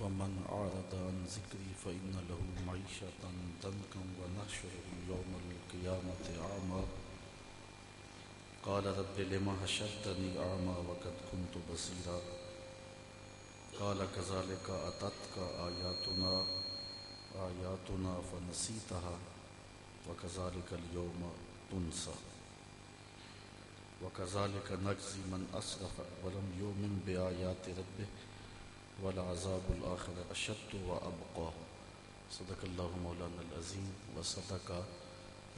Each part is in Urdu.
ومن أعرض عن ذكري فإن له معيشة ضنكا ونحشره يوم القيامة أعمى قال رب لما حشرتني أعمى وقد كنت بصيرا. قال كذلك أتتك آياتنا آياتنا فنسيتها وكذلك اليوم تنسى. وكذلك نجزي من أسرف ولم يؤمن بآيات ربه. والعذاب الآخر أشد وأبقى. صدق الله مولانا العظيم وصدق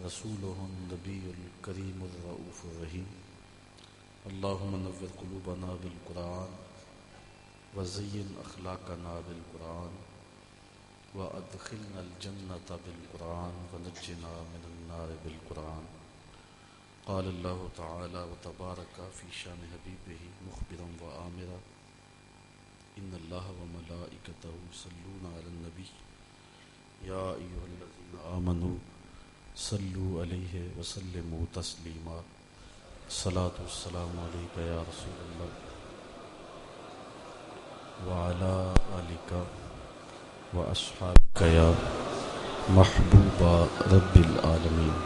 رسوله النبي الكريم الرؤوف الرحيم. اللهم نور قلوبنا بالقرآن وزين أخلاقنا بالقرآن وأدخلنا الجنة بالقرآن ونجنا من النار بالقرآن. قال الله تعالى وتبارك في شان حبيبه مخبرا وآمرا إن الله وملائكته يصلون على النبي. يا أيها الذين آمنوا صلوا عليه وسلموا تسليما. صلاة والسلام عليك يا رسول الله. وعلى آلك وأصحابك يا محبوب رب العالمين.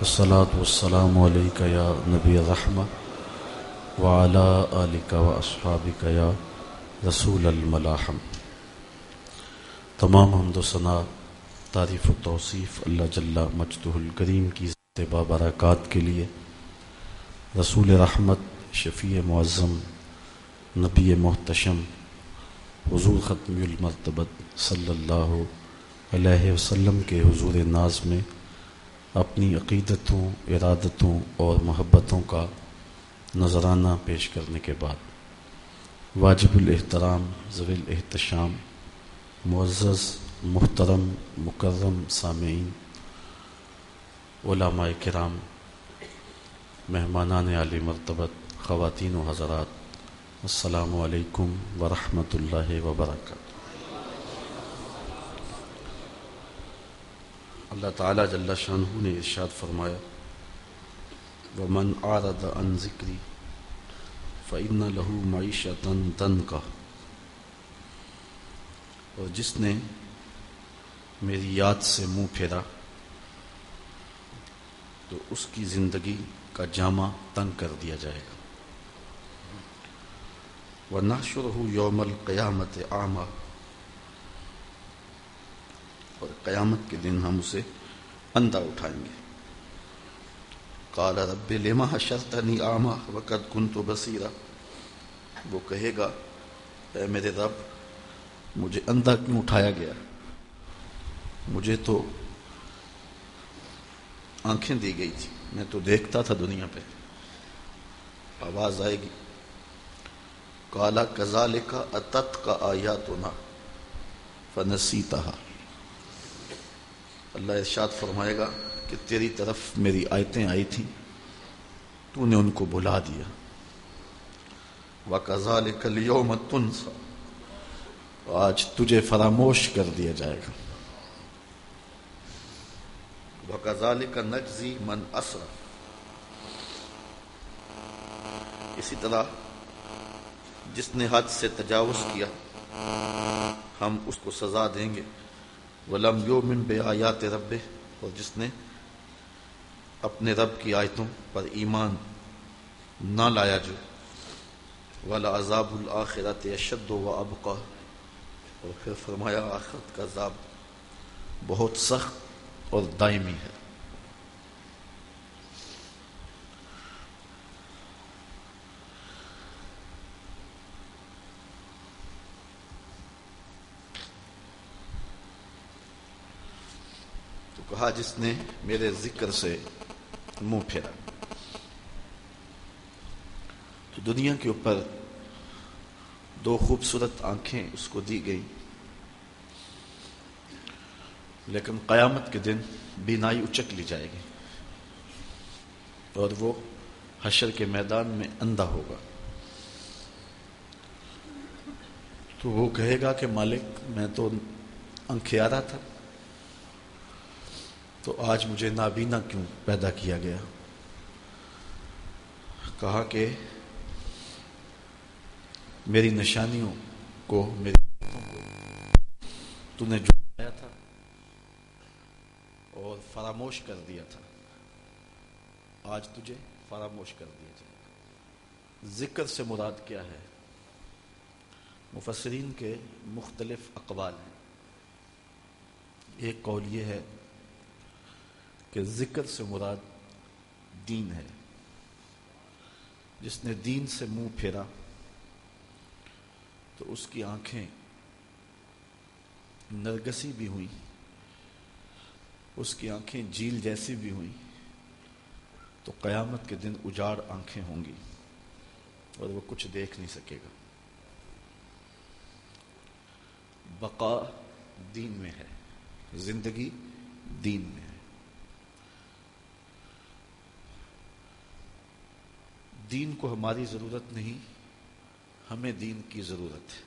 الصلاة والسلام عليك يا نبي الرحمة. وعلى آلك وأصحابك يا رسول الملاحم۔ تمام حمد و ثناء تعریف و توصیف اللہ جل مجدہ الکریم کی برکات کے لیے۔ رسول رحمت، شفیع معظم، نبی محتشم، حضور ختم المرتبت صلی اللہ علیہ وسلم کے حضور ناز میں اپنی عقیدتوں، ارادتوں اور محبتوں کا نذرانہ پیش کرنے کے بعد۔ واجب الاحترام ضوی الاحتشام، معزز، محترم، مکرم، سامعین، علماء کرام، مہمانان علی مرتبت، خواتین و حضرات، السلام علیکم ورحمۃ اللہ وبرکاتہ۔ اللہ تعالیٰ جل شاہ نے ارشاد فرمایا، ومن عارض عن ذکری فعن لہو معیشت تن کا اور جس نے میری یاد سے منہ پھیرا، تو اس کی زندگی کا جامع تنگ کر دیا جائے گا۔ وہ ناشر ہو یوم القیامت عامہ اور قیامت کے دن ہم اسے اندھا اٹھائیں گے۔ کالا رب لما حشرتنی آما وقت کن تو وہ کہے گا، اے میرے رب، مجھے اندھا کیوں اٹھایا گیا؟ مجھے تو آنکھیں دی گئی تھی، میں تو دیکھتا تھا دنیا پہ۔ آواز آئے گی۔ کالا کزال کا اتت کا آیا تو نہ فنسیتا اللہ ارشاد فرمائے گا کہ تیری طرف میری آیتیں آئی تھیں، تو نے ان کو بھلا دیا۔ وکزال کلیو تنسا آج تجھے فراموش کر دیا جائے گا۔ وکزال کا نقزی من اثر اسی طرح جس نے حد سے تجاوز کیا، ہم اس کو سزا دیں گے۔ ولم یو بے آیات رب اور جس نے اپنے رب کی آیتوں پر ایمان نہ لایا جو۔ والا عذاب الآخرت اشد و ابقا اور پھر فرمایا، آخرت کا عذاب بہت سخت اور دائمی ہے۔ تو کہا، جس نے میرے ذکر سے منہ پھیرا۔ تو دنیا کے اوپر دو خوبصورت آنکھیں اس کو دی گئی لیکن قیامت کے دن بینائی اچک لی جائے گی۔ اور وہ حشر کے میدان میں اندھا ہوگا۔ تو وہ کہے گا کہ مالک، میں تو آ رہا تھا۔ تو آج مجھے نابینا کیوں پیدا کیا گیا؟ کہا کہ میری نشانیوں کو میری تو نے جھایا تھا اور فراموش کر دیا تھا۔ آج تجھے فراموش کر دیا جائے ذکر سے مراد کیا ہے؟ مفسرین کے مختلف اقوال ہیں۔ ایک قول یہ ہے کہ ذکر سے مراد دین ہے۔ جس نے دین سے منہ پھیرا، تو اس کی آنکھیں نرگسی بھی ہوئی اس کی آنکھیں جھیل جیسی بھی ہوئیں، تو قیامت کے دن اجاڑ آنکھیں ہوں گی اور وہ کچھ دیکھ نہیں سکے گا۔ بقا دین میں ہے، زندگی دین میں ہے۔ دین کو ہماری ضرورت نہیں، ہمیں دین کی ضرورت ہے۔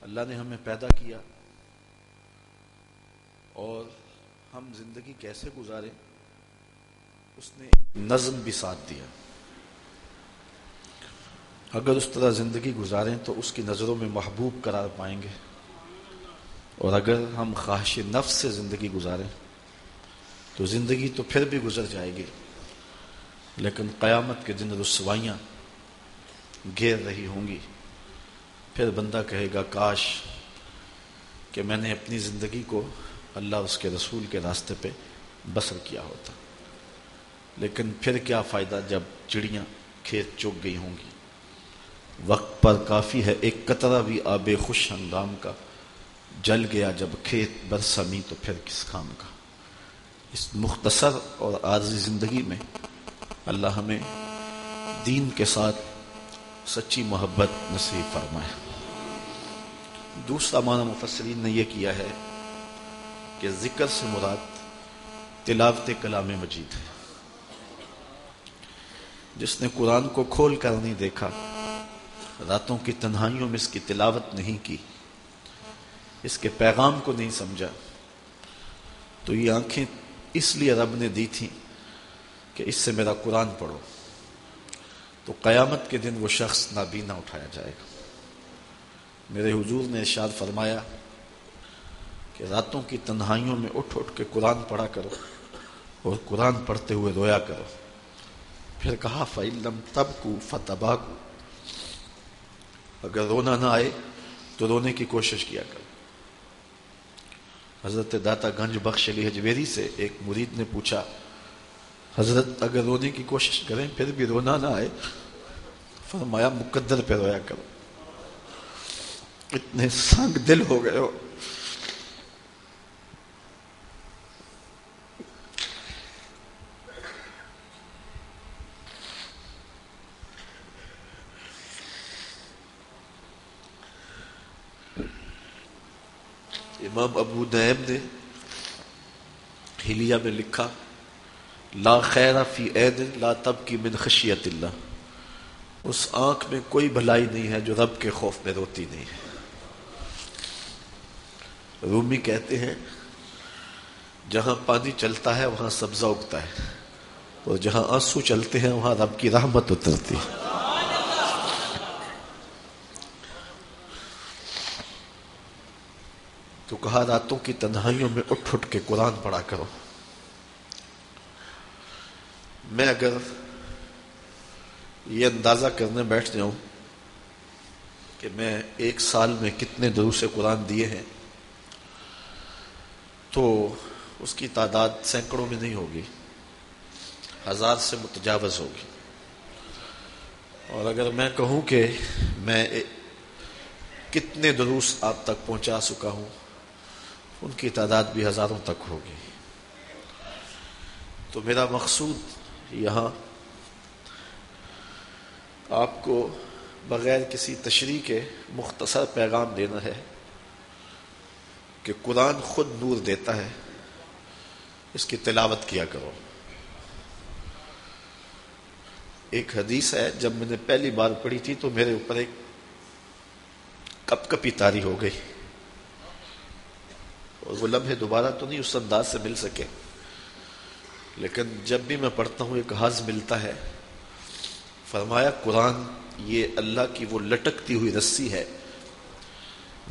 اللہ نے ہمیں پیدا کیا اور ہم زندگی کیسے گزارے، اس نے نظم بھی ساتھ دیا۔ اگر اس طرح زندگی گزاریں تو اس کی نظروں میں محبوب قرار پائیں گے۔ اور اگر ہم خواہش نفس سے زندگی گزاریں تو زندگی تو پھر بھی گزر جائے گی۔ لیکن قیامت کے دن رسوائیاں گھیر رہی ہوں گی۔ پھر بندہ کہے گا، کاش کہ میں نے اپنی زندگی کو اللہ اس کے رسول کے راستے پہ بسر کیا ہوتا۔ لیکن پھر کیا فائدہ جب چڑیاں کھیت چوک گئی ہوں گی۔ وقت پر کافی ہے، ایک قطرہ بھی آب خوش ہنگام کا جل گیا۔ جب کھیت برسمی تو پھر کس کام کا؟ اس مختصر اور عارضی زندگی میں اللہ ہمیں دین کے ساتھ سچی محبت نصیب فرمائے۔ دوسرا معنی مفسرین نے یہ کیا ہے کہ ذکر سے مراد تلاوت کلام مجید ہے۔ جس نے قرآن کو کھول کر نہیں دیکھا، راتوں کی تنہائیوں میں اس کی تلاوت نہیں کی، اس کے پیغام کو نہیں سمجھا، تو یہ آنکھیں اس لیے رب نے دی تھیں کہ اس سے میرا قرآن پڑھو۔ تو قیامت کے دن وہ شخص نابینا اٹھایا جائے گا۔ میرے حضور نے ارشاد فرمایا کہ راتوں کی تنہائیوں میں اٹھ اٹھ کے قرآن پڑھا کرو اور قرآن پڑھتے ہوئے رویا کرو۔ پھر کہا فعلم تب کو فتبا کو اگر رونا نہ آئے تو رونے کی کوشش کیا کرو۔ حضرت داتا گنج بخش علی حجویری سے ایک مرید نے پوچھا، حضرت اگر رونے کی کوشش کریں پھر بھی رونا نہ آئے؟ فرمایا، مقدر پہ رویا کرو۔ اتنے سنگ دل ہو گئے ہو۔ امام ابو نعیم نے ہلیہ میں لکھا، لا خیر فی عید، لا تب کی من خشیت اللہ۔ اس آنکھ میں کوئی بھلائی نہیں ہے جو رب کے خوف میں روتی نہیں ہے۔ رومی کہتے ہیں، جہاں پانی چلتا ہے، وہاں سبزہ اگتا ہے۔ اور جہاں آنسو چلتے ہیں، وہاں رب کی رحمت اترتی ہے۔ راتوں کی تنہائیوں میں اٹھ اٹھ کے قرآن پڑھا کرو۔ میں اگر یہ اندازہ کرنے بیٹھ جاؤں کہ میں ایک سال میں کتنے دروس قرآن دیے ہیں، تو اس کی تعداد سینکڑوں میں نہیں ہوگی، ہزار سے متجاوز ہوگی۔ اور اگر میں کہوں کہ میں کتنے دروس آپ تک پہنچا چکا ہوں ان کی تعداد بھی ہزاروں تک ہوگی۔ تو میرا مقصود یہاں آپ کو بغیر کسی تشریح کے مختصر پیغام دینا ہے کہ قرآن خود نور دیتا ہے، اس کی تلاوت کیا کرو۔ ایک حدیث ہے، جب میں نے پہلی بار پڑھی تھی تو میرے اوپر ایک کپ کپی تاری ہو گئی۔ اور وہ لمحے دوبارہ تو نہیں اس انداز سے مل سکے۔ لیکن جب بھی میں پڑھتا ہوں، ایک حض ملتا ہے۔ فرمایا، قرآن یہ اللہ کی وہ لٹکتی ہوئی رسی ہے،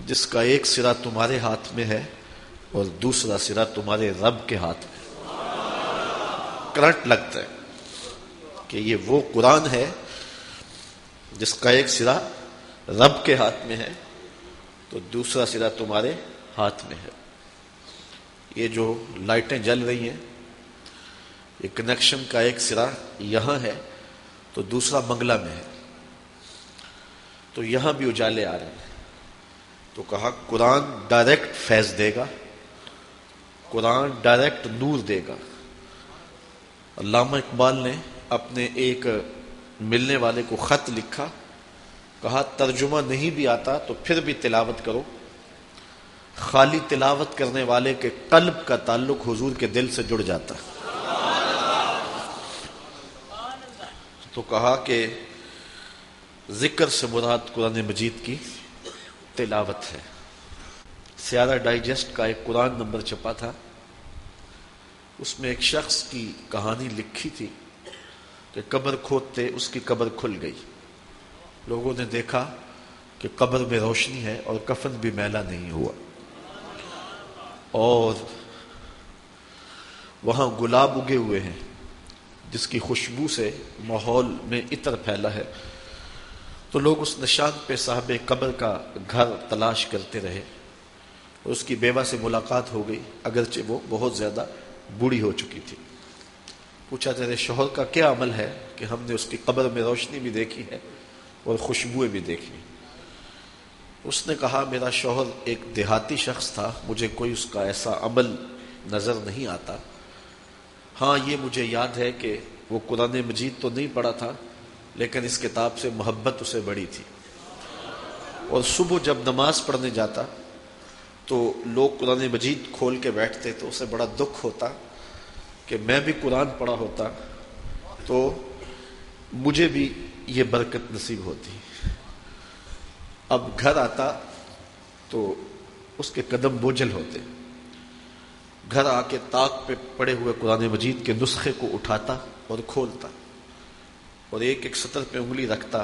جس کا ایک سرا تمہارے ہاتھ میں ہے اور دوسرا سرا تمہارے رب کے ہاتھ میں۔ کرنٹ لگتا ہے کہ یہ وہ قرآن ہے، جس کا ایک سرا رب کے ہاتھ میں ہے تو دوسرا سرا تمہارے ہاتھ میں ہے۔ یہ جو لائٹیں جل رہی ہیں، یہ کنیکشن کا ایک سرا یہاں ہے تو دوسرا منگلا میں ہے۔ تو یہاں بھی اجالے آ رہے ہیں۔ تو کہا، قرآن ڈائریکٹ فیض دے گا، قرآن ڈائریکٹ نور دے گا۔ علامہ اقبال نے اپنے ایک ملنے والے کو خط لکھا، کہا، ترجمہ نہیں بھی آتا تو پھر بھی تلاوت کرو۔ خالی تلاوت کرنے والے کے قلب کا تعلق حضور کے دل سے جڑ جاتا تو کہا کہ ذکر سے مراد قرآن مجید کی تلاوت ہے۔ سیارہ ڈائجسٹ کا ایک قرآن نمبر چھپا تھا۔ اس میں ایک شخص کی کہانی لکھی تھی کہ قبر کھودتے اس کی قبر کھل گئی۔ لوگوں نے دیکھا کہ قبر میں روشنی ہے اور کفن بھی میلا نہیں ہوا۔ اور وہاں گلاب اگے ہوئے ہیں، جس کی خوشبو سے ماحول میں عطر پھیلا ہے۔ تو لوگ اس نشان پہ صاحب قبر کا گھر تلاش کرتے رہے۔ اور اس کی بیوہ سے ملاقات ہو گئی، اگرچہ وہ بہت زیادہ بوڑھی ہو چکی تھی۔ پوچھا، تیرے شوہر کا کیا عمل ہے کہ ہم نے اس کی قبر میں روشنی بھی دیکھی ہے اور خوشبوئیں بھی دیکھی؟ اس نے کہا، میرا شوہر ایک دیہاتی شخص تھا، مجھے کوئی اس کا ایسا عمل نظر نہیں آتا۔ ہاں یہ مجھے یاد ہے کہ وہ قرآن مجید تو نہیں پڑھا تھا، لیکن اس کتاب سے محبت اسے بڑی تھی۔ اور صبح جب نماز پڑھنے جاتا، تو لوگ قرآن مجید کھول کے بیٹھتے، تو اسے بڑا دکھ ہوتا کہ میں بھی قرآن پڑھا ہوتا تو مجھے بھی یہ برکت نصیب ہوتی۔ اب گھر آتا تو اس کے قدم بوجھل ہوتے۔ گھر آ کے تاک پہ پڑے ہوئے قرآن مجید کے نسخے کو اٹھاتا اور کھولتا اور ایک ایک سطر پہ انگلی رکھتا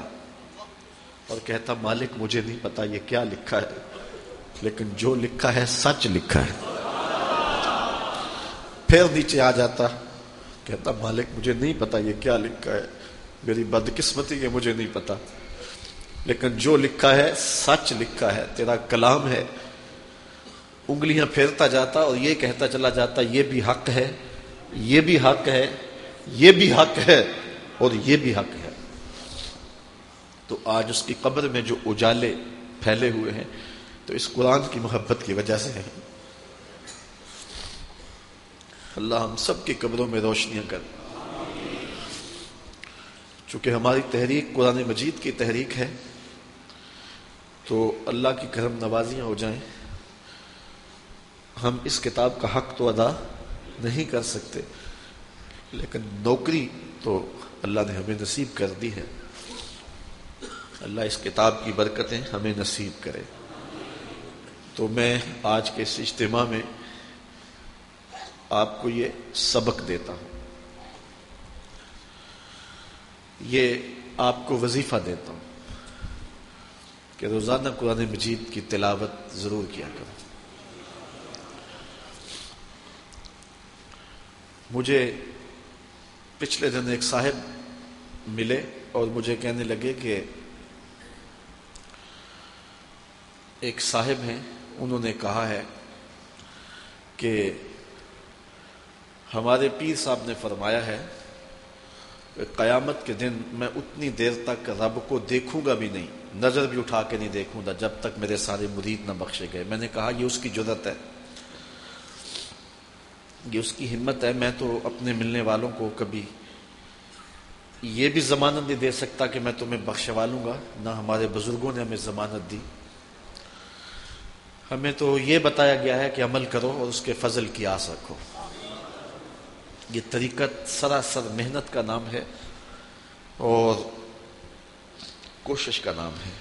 اور کہتا، مالک، مجھے نہیں پتا یہ کیا لکھا ہے، لیکن جو لکھا ہے سچ لکھا ہے۔ پھر نیچے آ جاتا، کہتا، مالک، مجھے نہیں پتا یہ کیا لکھا ہے، میری بدقسمتی ہے، مجھے نہیں پتا۔ لیکن جو لکھا ہے سچ لکھا ہے، تیرا کلام ہے، انگلیاں پھیرتا جاتا اور یہ کہتا چلا جاتا، یہ بھی حق ہے، یہ بھی حق ہے، یہ بھی حق ہے اور یہ بھی حق ہے۔ تو آج اس کی قبر میں جو اجالے پھیلے ہوئے ہیں، تو اس قرآن کی محبت کی وجہ سے ہے اللہ ہم سب کی قبروں میں روشنیاں کر۔ چونکہ ہماری تحریک قرآن مجید کی تحریک ہے تو اللہ کی کرم نوازیاں ہو جائیں، ہم اس کتاب کا حق تو ادا نہیں کر سکتے۔ لیکن نوکری تو اللہ نے ہمیں نصیب کر دی ہے۔ اللہ اس کتاب کی برکتیں ہمیں نصیب کرے۔ تو میں آج کے اس اجتماع میں آپ کو یہ سبق دیتا ہوں۔ یہ آپ کو وظیفہ دیتا ہوں۔ کہ روزانہ قرآن مجید کی تلاوت ضرور کیا کرو۔ مجھے پچھلے دن ایک صاحب ملے اور مجھے کہنے لگے کہ ایک صاحب ہیں، انہوں نے کہا ہے کہ ہمارے پیر صاحب نے فرمایا ہے کہ قیامت کے دن میں اتنی دیر تک رب کو دیکھوں گا بھی نہیں۔ نظر بھی اٹھا کے نہیں دیکھوں گا جب تک میرے سارے مرید نہ بخشے گئے۔ میں نے کہا، یہ اس کی ضرورت ہے۔ یہ اس کی ہمت ہے۔ میں تو اپنے ملنے والوں کو کبھی یہ بھی ضمانت نہیں دے سکتا کہ میں تمہیں بخشوا لوں گا۔ نہ ہمارے بزرگوں نے ہمیں ضمانت دی۔ ہمیں تو یہ بتایا گیا ہے کہ عمل کرو اور اس کے فضل کی آس رکھو۔ یہ طریقت سراسر محنت کا نام ہے اور کوشش کا نام ہے۔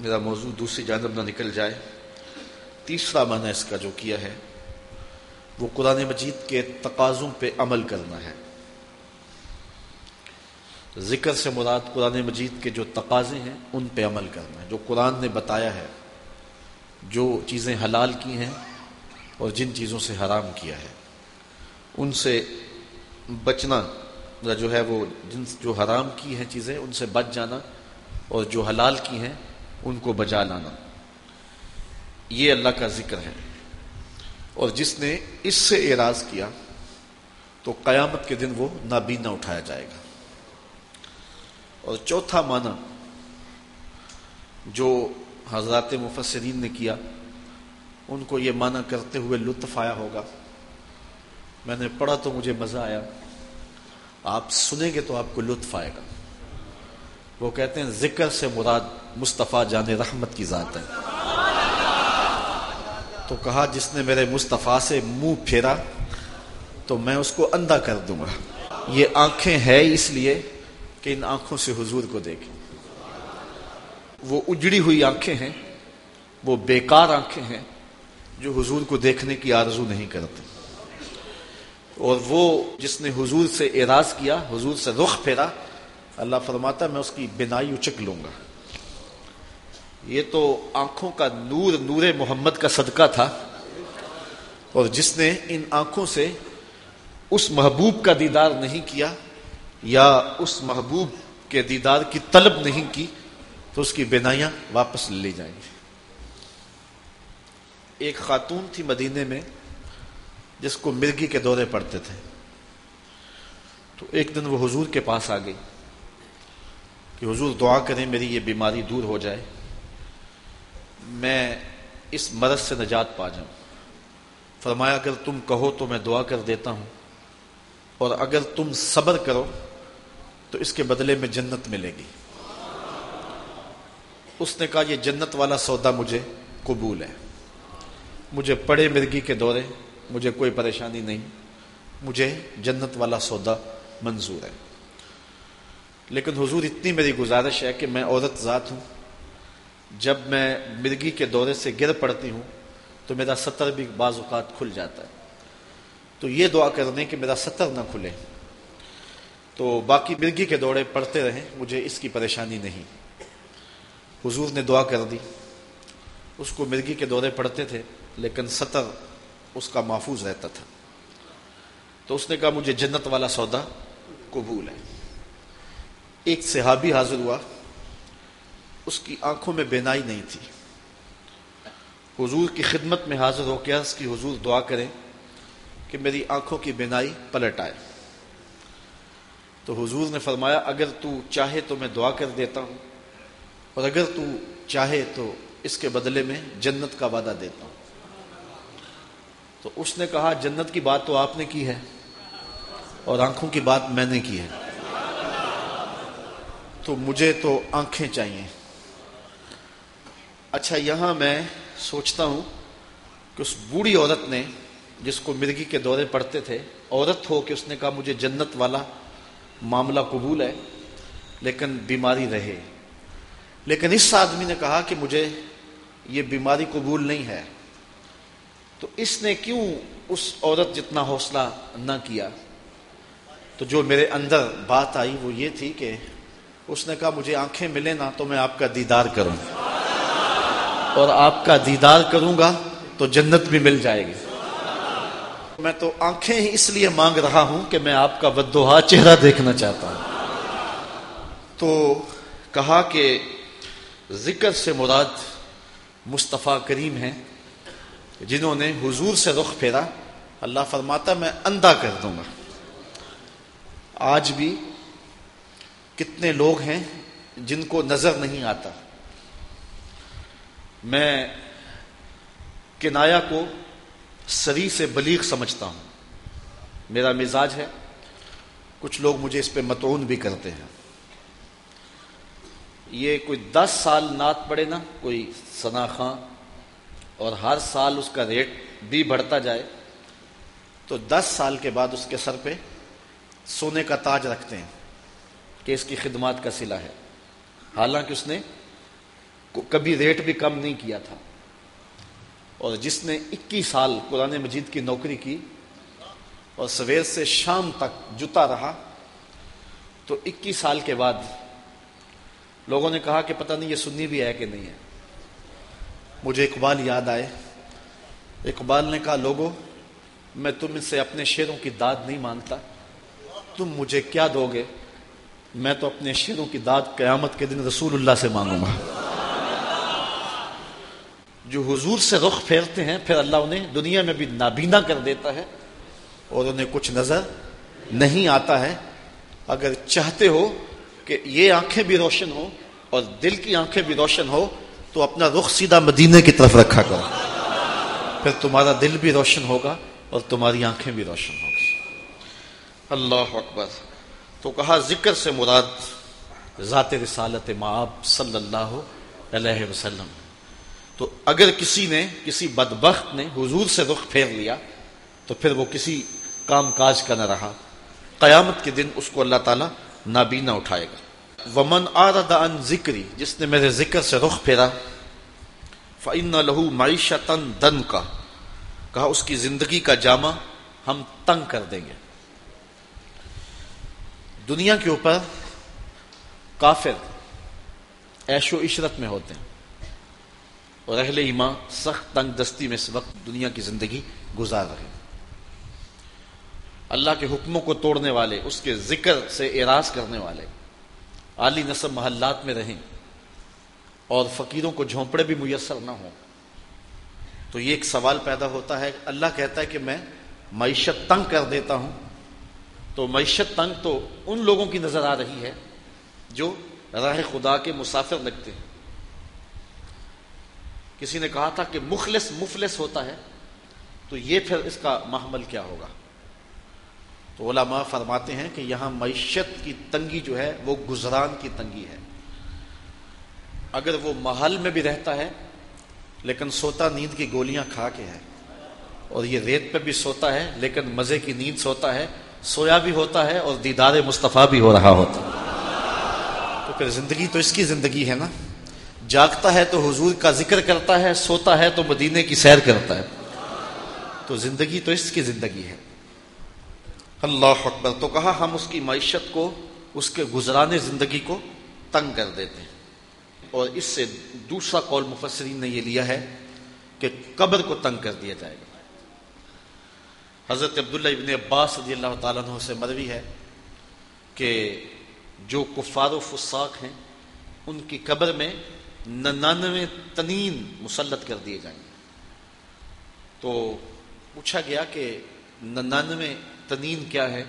میرا موضوع دوسری جانب نہ نکل جائے۔ تیسرا معنی اس کا جو کیا ہے، وہ قرآن مجید کے تقاضوں پہ عمل کرنا ہے۔ ذکر سے مراد قرآن مجید کے جو تقاضے ہیں، ان پہ عمل کرنا ہے۔ جو قرآن نے بتایا ہے، جو چیزیں حلال کی ہیں اور جن چیزوں سے حرام کیا ہے، ان سے بچنا جو ہے وہ جن جو حرام کی ہیں چیزیں، ان سے بچ جانا اور جو حلال کی ہیں، ان کو بجا لانا۔ یہ اللہ کا ذکر ہے۔ اور جس نے اس سے اعراض کیا، تو قیامت کے دن وہ نابینا اٹھایا جائے گا۔ اور چوتھا معنی جو حضرات مفسرین نے کیا، ان کو یہ معنی کرتے ہوئے لطف آیا ہوگا۔ میں نے پڑھا تو مجھے مزہ آیا۔ آپ سنیں گے تو آپ کو لطف آئے گا۔ وہ کہتے ہیں، ذکر سے مراد مصطفیٰ جان رحمت کی ذات ہے۔ تو کہا، جس نے میرے مصطفیٰ سے منہ پھیرا، تو میں اس کو اندھا کر دوں گا۔ یہ آنکھیں ہے اس لیے کہ ان آنکھوں سے حضور کو دیکھیں۔ وہ اجڑی ہوئی آنکھیں ہیں، وہ بیکار آنکھیں ہیں، جو حضور کو دیکھنے کی آرزو نہیں کرتے۔ اور وہ جس نے حضور سے اعراض کیا، حضور سے رخ پھیرا، اللہ فرماتا میں اس کی بینائی اچک لوں گا۔ یہ تو آنکھوں کا نور نور محمد کا صدقہ تھا۔ اور جس نے ان آنکھوں سے اس محبوب کا دیدار نہیں کیا یا اس محبوب کے دیدار کی طلب نہیں کی، تو اس کی بینائیاں واپس لے جائیں گے۔ ایک خاتون تھی مدینے میں جس کو مرگی کے دورے پڑتے تھے۔ تو ایک دن وہ حضور کے پاس آ گئی کہ حضور دعا کریں میری یہ بیماری دور ہو جائے، میں اس مرض سے نجات پا جاؤں۔ فرمایا، اگر تم کہو تو میں دعا کر دیتا ہوں، اور اگر تم صبر کرو تو اس کے بدلے میں جنت ملے گی۔ اس نے کہا، یہ جنت والا سودا مجھے قبول ہے، مجھے پڑے مرگی کے دورے مجھے کوئی پریشانی نہیں۔ مجھے جنت والا سودا منظور ہے۔ لیکن حضور اتنی میری گزارش ہے کہ میں عورت ذات ہوں۔ جب میں مرگی کے دورے سے گر پڑتی ہوں تو میرا سطر بھی بعض اوقات کھل جاتا ہے۔ تو یہ دعا کرنے کہ میرا سطر نہ کھلے۔ تو باقی مرگی کے دورے پڑھتے رہیں، مجھے اس کی پریشانی نہیں۔ حضور نے دعا کر دی۔ اس کو مرگی کے دورے پڑھتے تھے، لیکن سطر اس کا محفوظ رہتا تھا۔ تو اس نے کہا، مجھے جنت والا سودا قبول ہے۔ ایک صحابی حاضر ہوا۔ اس کی آنکھوں میں بینائی نہیں تھی۔ حضور کی خدمت میں حاضر ہو کے عرض کی حضور دعا کریں کہ میری آنکھوں کی بینائی پلٹ آئے۔ تو حضور نے فرمایا، اگر تو چاہے تو میں دعا کر دیتا ہوں، اور اگر تو چاہے تو اس کے بدلے میں جنت کا وعدہ دیتا ہوں۔ تو اس نے کہا، جنت کی بات تو آپ نے کی ہے اور آنکھوں کی بات میں نے کی ہے۔ تو مجھے تو آنکھیں چاہیے۔ اچھا یہاں میں سوچتا ہوں کہ اس بوڑھی عورت نے جس کو مرگی کے دورے پڑتے تھے، عورت ہو کہ اس نے کہا، مجھے جنت والا معاملہ قبول ہے، لیکن بیماری رہے۔ لیکن اس آدمی نے کہا کہ مجھے یہ بیماری قبول نہیں ہے۔ تو اس نے کیوں اس عورت جتنا حوصلہ نہ کیا؟ تو جو میرے اندر بات آئی وہ یہ تھی کہ اس نے کہا، مجھے آنکھیں ملے نا تو میں آپ کا دیدار کروں۔ اور آپ کا دیدار کروں گا تو جنت بھی مل جائے گی۔ میں تو آنکھیں ہی اس لیے مانگ رہا ہوں کہ میں آپ کا بدوہا چہرہ دیکھنا چاہتا ہوں۔ تو کہا کہ ذکر سے مراد مصطفیٰ کریم ہیں۔ جنہوں نے حضور سے رخ پھیرا، اللہ فرماتا، میں اندھا کر دوں گا۔ آج بھی کتنے لوگ ہیں جن کو نظر نہیں آتا۔ میں کنایا کو سری سے بلیغ سمجھتا ہوں۔ میرا مزاج ہے، کچھ لوگ مجھے اس پہ متعون بھی کرتے ہیں۔ یہ کوئی دس سال نعت پڑے نا، کوئی ثنا خاں اور ہر سال اس کا ریٹ بھی بڑھتا جائے تو دس سال کے بعد اس کے سر پہ سونے کا تاج رکھتے ہیں کہ اس کی خدمات کا سلا ہے۔ حالانکہ اس نے کبھی ریٹ بھی کم نہیں کیا تھا۔ اور جس نے اکیس سال قرآن مجید کی نوکری کی اور سویر سے شام تک جتا رہا، تو اکیس سال کے بعد لوگوں نے کہا کہ پتہ نہیں یہ سنی بھی ہے کہ نہیں ہے۔ مجھے اقبال یاد آئے۔ اقبال نے کہا لوگوں میں تم سے اپنے شعروں کی داد نہیں مانگتا۔ تم مجھے کیا دو گے؟ میں تو اپنے شعروں کی داد قیامت کے دن رسول اللہ سے مانگوں گا۔ جو حضور سے رخ پھیرتے ہیں، پھر اللہ انہیں دنیا میں بھی نابینا کر دیتا ہے اور انہیں کچھ نظر نہیں آتا ہے۔ اگر چاہتے ہو کہ یہ آنکھیں بھی روشن ہو اور دل کی آنکھیں بھی روشن ہو تو اپنا رخ سیدھا مدینے کی طرف رکھا کرو۔ پھر تمہارا دل بھی روشن ہوگا اور تمہاری آنکھیں بھی روشن ہوگی۔ اللہ اکبر۔ تو کہا، ذکر سے مراد ذات رسالت معاب صلی اللہ علیہ وسلم۔ تو اگر کسی نے، کسی بدبخت نے حضور سے رخ پھیر لیا، تو پھر وہ کسی کام کاج کا نہ رہا۔ قیامت کے دن اس کو اللہ تعالیٰ نابینا اٹھائے گا۔ ومن آرد ان ذکری جس نے میرے ذکر سے رخ پھیرا فعن لہو معیشت دن کا کہا اس کی زندگی کا جامع ہم تنگ کر دیں گے۔ دنیا کے اوپر کافر ایش و عشرت میں ہوتے ہیں، اور اہل ایمان سخت تنگ دستی میں اس وقت دنیا کی زندگی گزار رہے اللہ کے حکموں کو توڑنے والے، اس کے ذکر سے اعراض کرنے والے عالی نصب محلات میں رہیں اور فقیروں کو جھونپڑے بھی میسر نہ ہوں۔ تو یہ ایک سوال پیدا ہوتا ہے۔ اللہ کہتا ہے کہ میں معیشت تنگ کر دیتا ہوں۔ تو معیشت تنگ تو ان لوگوں کی نظر آ رہی ہے جو راہ خدا کے مسافر لگتے ہیں۔ کسی نے کہا تھا کہ مخلص مفلس ہوتا ہے تو یہ پھر اس کا محمل کیا ہوگا؟ تو علماء فرماتے ہیں کہ یہاں معیشت کی تنگی جو ہے، وہ گزران کی تنگی ہے۔ اگر وہ محل میں بھی رہتا ہے، لیکن سوتا نیند کی گولیاں کھا کے ہے، اور یہ ریت پہ بھی سوتا ہے، لیکن مزے کی نیند سوتا ہے، سویا بھی ہوتا ہے اور دیدار مصطفیٰ بھی ہو رہا ہوتا ہے۔ تو پھر زندگی تو اس کی زندگی ہے نا؟ جاگتا ہے تو حضور کا ذکر کرتا ہے، سوتا ہے تو مدینے کی سیر کرتا ہے۔ تو زندگی تو اس کی زندگی ہے۔ اللہ اکبر، تو کہا ہم اس کی معیشت کو، اس کے گزرانے زندگی کو تنگ کر دیتے ہیں۔ اور اس سے دوسرا قول مفسرین نے یہ لیا ہے کہ قبر کو تنگ کر دیا جائے گا۔ حضرت عبداللہ ابن عباس رضی اللہ تعالیٰ عنہ سے مروی ہے کہ جو کفار و فساق ہیں، ان کی قبر میں ننانوے تنین مسلط کر دیے جائیں گے۔ تو پوچھا گیا کہ ننانوے تنین کیا ہے؟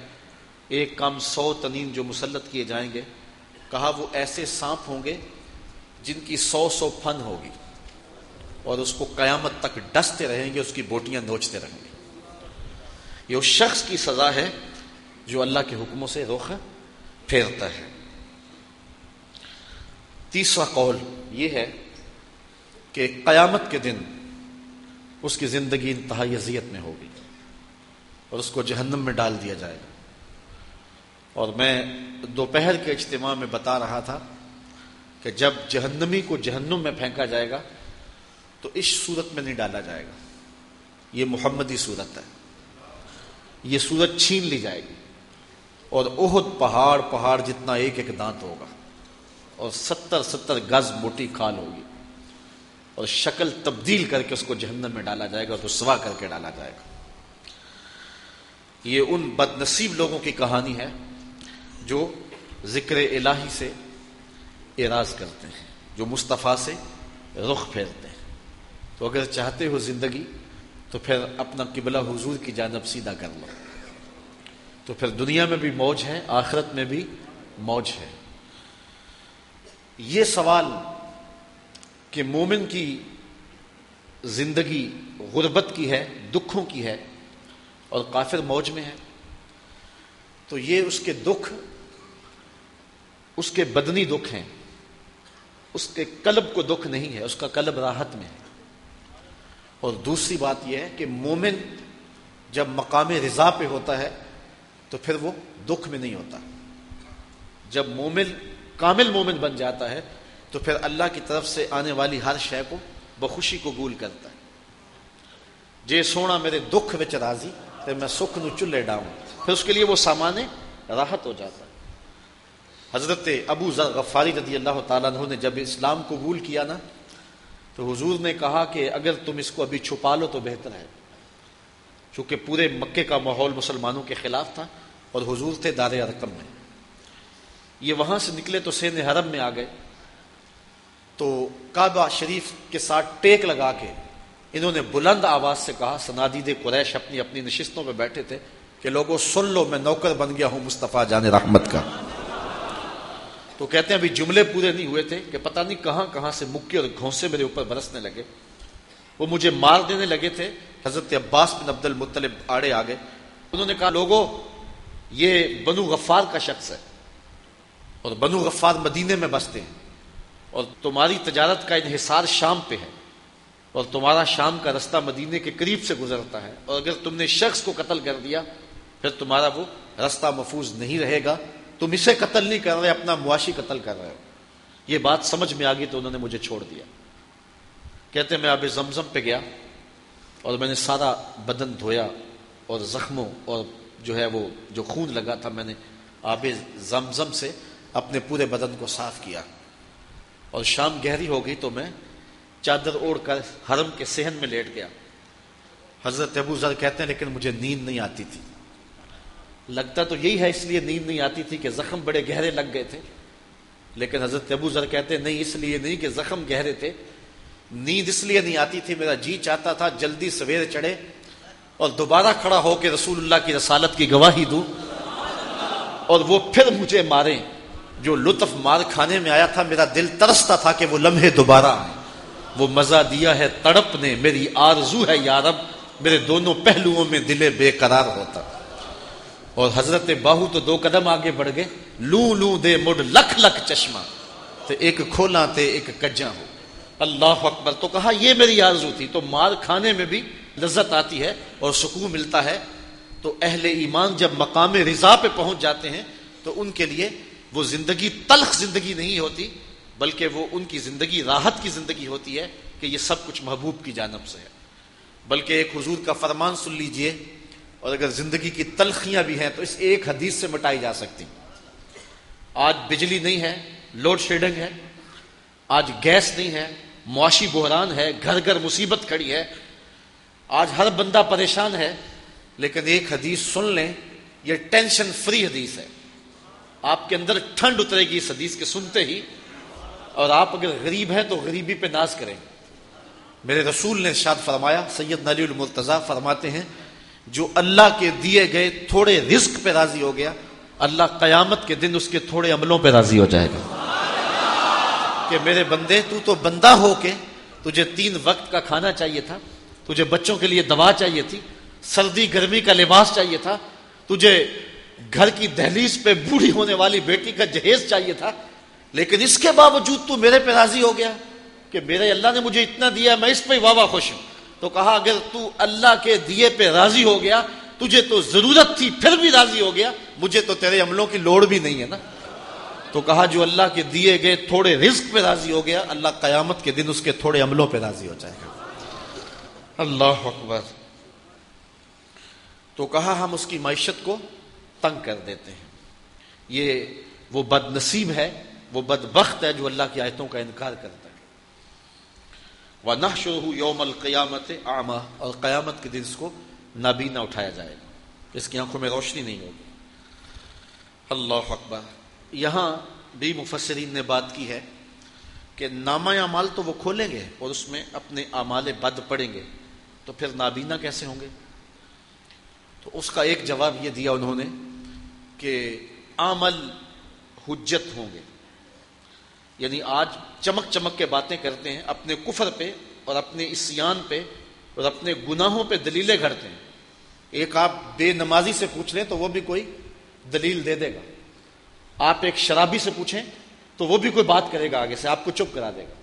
ایک کم سو تنین جو مسلط کیے جائیں گے۔ کہا وہ ایسے سانپ ہوں گے جن کی سو سو پھن ہوگی اور اس کو قیامت تک ڈستے رہیں گے، اس کی بوٹیاں نوچتے رہیں گے۔ یہ اس شخص کی سزا ہے جو اللہ کے حکموں سے رخ پھیرتا ہے۔ تیسرا قول یہ ہے کہ قیامت کے دن اس کی زندگی انتہائی اذیت میں ہوگی۔ اور اس کو جہنم میں ڈال دیا جائے گا۔ اور میں دوپہر کے اجتماع میں بتا رہا تھا کہ جب جہنمی کو جہنم میں پھینکا جائے گا تو اس صورت میں نہیں ڈالا جائے گا۔ یہ محمدی صورت ہے۔ یہ صورت چھین لی جائے گی۔ اور اہد پہاڑ پہاڑ جتنا ایک ایک دانت ہوگا اور ستر ستر گز موٹی کھال ہوگی اور شکل تبدیل کر کے اس کو جہنم میں ڈالا جائے گا تو سوا کر کے ڈالا جائے گا۔ یہ ان بد نصیب لوگوں کی کہانی ہے جو ذکر الہی سے اعراض کرتے ہیں، جو مصطفیٰ سے رخ پھیرتے ہیں۔ تو اگر چاہتے ہو زندگی، تو پھر اپنا قبلہ حضور کی جانب سیدھا کر لو۔ تو پھر دنیا میں بھی موج ہے، آخرت میں بھی موج ہے۔ یہ سوال کہ مومن کی زندگی غربت کی ہے، دکھوں کی ہے اور کافر موج میں ہے، تو یہ اس کے دکھ، اس کے بدنی دکھ ہیں۔ اس کے قلب کو دکھ نہیں ہے، اس کا قلب راحت میں ہے۔ اور دوسری بات یہ ہے کہ مومن جب مقام رضا پہ ہوتا ہے، تو پھر وہ دکھ میں نہیں ہوتا۔ جب مومن کامل مومن بن جاتا ہے، تو پھر اللہ کی طرف سے آنے والی ہر شے کو بخوشی قبول کرتا ہے۔ جے سونا میرے دکھ وچ راضی تو میں سکھ نو چلے ڈاؤں۔ پھر اس کے لیے وہ سامان راحت ہو جاتا ہے۔ حضرت ابو ذر غفاری رضی اللہ تعالیٰ عنہ نے جب اسلام قبول کیا نا، تو حضور نے کہا کہ اگر تم اس کو ابھی چھپا لو تو بہتر ہے۔ چونکہ پورے مکے کا ماحول مسلمانوں کے خلاف تھا اور حضور تھے دار رقم میں۔ یہ وہاں سے نکلے تو سین حرم میں آ گئے۔ تو کعبہ شریف کے ساتھ ٹیک لگا کے انہوں نے بلند آواز سے کہا سنادید قریش اپنی اپنی نشستوں پہ بیٹھے تھے کہ لوگوں سن لو، میں نوکر بن گیا ہوں مصطفیٰ جان رحمت کا۔ تو کہتے ہیں، ابھی جملے پورے نہیں ہوئے تھے کہ پتہ نہیں کہاں کہاں سے مکے اور گھونسے میرے اوپر برسنے لگے۔ وہ مجھے مار دینے لگے تھے۔ حضرت عباس بن عبد المطلب آڑے آ گئے انہوں نے کہا لوگوں یہ بنو غفار کا شخص ہے اور بنو غفار مدینے میں بستے ہیں اور تمہاری تجارت کا انحصار شام پہ ہے۔ اور تمہارا شام کا رستہ مدینے کے قریب سے گزرتا ہے اور اگر تم نے شخص کو قتل کر دیا، پھر تمہارا وہ رستہ محفوظ نہیں رہے گا۔ تم اسے قتل نہیں کر رہے، اپنا معاشی قتل کر رہے ہو۔ یہ بات سمجھ میں آ گئی تو انہوں نے مجھے چھوڑ دیا۔ کہتے میں آب زمزم پہ گیا اور میں نے سارا بدن دھویا اور زخموں اور جو ہے وہ جو خون لگا تھا، میں نے آب زمزم سے اپنے پورے بدن کو صاف کیا۔ اور شام گہری ہو گئی تو میں چادر اوڑھ کر حرم کے سہن میں لیٹ گیا۔ حضرت ابو ذر کہتے ہیں لیکن مجھے نیند نہیں آتی تھی۔ لگتا تو یہی ہے اس لیے نیند نہیں آتی تھی کہ زخم بڑے گہرے لگ گئے تھے۔ لیکن حضرت ابو ذر کہتے ہیں نہیں اس لیے نہیں کہ زخم گہرے تھے۔ نیند اس لیے نہیں آتی تھی میرا جی چاہتا تھا جلدی سویر چڑھے اور دوبارہ کھڑا ہو کے رسول اللہ کی رسالت کی گواہی دوں۔ اور وہ پھر مجھے مارے۔ جو لطف مار کھانے میں آیا تھا میرا دل ترستا تھا کہ وہ لمحے دوبارہ آئے وہ مزہ دیا ہے، تڑپ نے، میری آرزو ہے یارب میرے دونوں پہلوؤں میں دل بے قرار ہوتا۔ اور حضرت باہو تو دو قدم آگے بڑھ گئے۔ لو لو دے مڈ لکھ لکھ چشمہ۔ تے ایک کھولا تے ایک کجا ہو۔ اللہ اکبر، تو کہا یہ میری آرزو تھی۔ تو مار کھانے میں بھی لذت آتی ہے اور سکون ملتا ہے۔ تو اہل ایمان جب مقام رضا پہ پہنچ جاتے ہیں، تو ان کے لیے وہ زندگی، تلخ زندگی نہیں ہوتی۔ بلکہ وہ ان کی زندگی، راحت کی زندگی ہوتی ہے کہ یہ سب کچھ محبوب کی جانب سے ہے۔ بلکہ ایک حضور کا فرمان سن لیجیے، اور اگر زندگی کی تلخیاں بھی ہیں تو اس ایک حدیث سے مٹائی جا سکتی۔ آج بجلی نہیں ہے، لوڈ شیڈنگ ہے۔ آج گیس نہیں ہے، معاشی بحران ہے، گھر گھر مصیبت کھڑی ہے۔ آج ہر بندہ پریشان ہے، لیکن ایک حدیث سن لیں، یہ ٹینشن فری حدیث ہے۔ آپ کے اندر ٹھنڈ اترے گی اس حدیث کے سنتے ہی اور آپ اگر غریب ہیں تو غریبی پہ ناز کریں۔ میرے رسول نے شاد فرمایا سید نلی المرتضی فرماتے ہیں، جو اللہ کے دیے گئے تھوڑے رزق پہ راضی ہو گیا، اللہ قیامت کے دن اس کے تھوڑے عملوں پہ راضی ہو جائے گا۔ کہ میرے بندے، تو تو بندہ ہو کے تجھے تین وقت کا کھانا چاہیے تھا، تجھے بچوں کے لیے دوا چاہیے تھی، سردی گرمی کا لباس چاہیے تھا، تجھے گھر کی دہلیز پہ بوڑھی ہونے والی بیٹی کا جہیز چاہیے تھا لیکن اس کے باوجود تو میرے پہ راضی ہو گیا کہ میرے اللہ نے مجھے اتنا دیا، میں اس پہ واہ خوش ہوں۔ تو کہا، اگر تو اللہ کے دیے پہ راضی ہو گیا، تجھے تو ضرورت تھی، پھر بھی راضی ہو گیا، مجھے تو تیرے عملوں کی لوڑ بھی نہیں ہے نا۔ تو کہا، جو اللہ کے دیے گئے تھوڑے رزق پہ راضی ہو گیا، اللہ قیامت کے دن اس کے تھوڑے عملوں پہ راضی ہو جائے گا۔ اللہ اکبر۔ تو کہا، ہم اس کی معیشت کو تنگ کر دیتے ہیں۔ یہ وہ بد نصیب ہے وہ بد بخت ہے جو اللہ کی آیتوں کا انکار کرتا ہے۔ وہ نہ شروع یوم القیامت عامہ اور قیامت کے دن اس کو نابینا اٹھایا جائے گا۔ اس کی آنکھوں میں روشنی نہیں ہوگی۔ اللہ اکبر۔ یہاں بھی مفسرین نے بات کی ہے کہ نامہ اعمال تو وہ کھولیں گے اور اس میں اپنے اعمال بد پڑیں گے۔ تو پھر نابینا کیسے ہوں گے؟ تو اس کا ایک جواب یہ دیا انہوں نے کہ عمل حجت ہوں گے۔ یعنی آج چمک چمک کے باتیں کرتے ہیں، اپنے کفر پہ اور اپنے اسیان پہ اور اپنے گناہوں پہ دلیلیں گھڑتے ہیں۔ ایک آپ بے نمازی سے پوچھ لیں تو وہ بھی کوئی دلیل دے دے گا۔ آپ ایک شرابی سے پوچھیں تو وہ بھی کوئی بات کرے گا آگے سے، آپ کو چپ کرا دے گا۔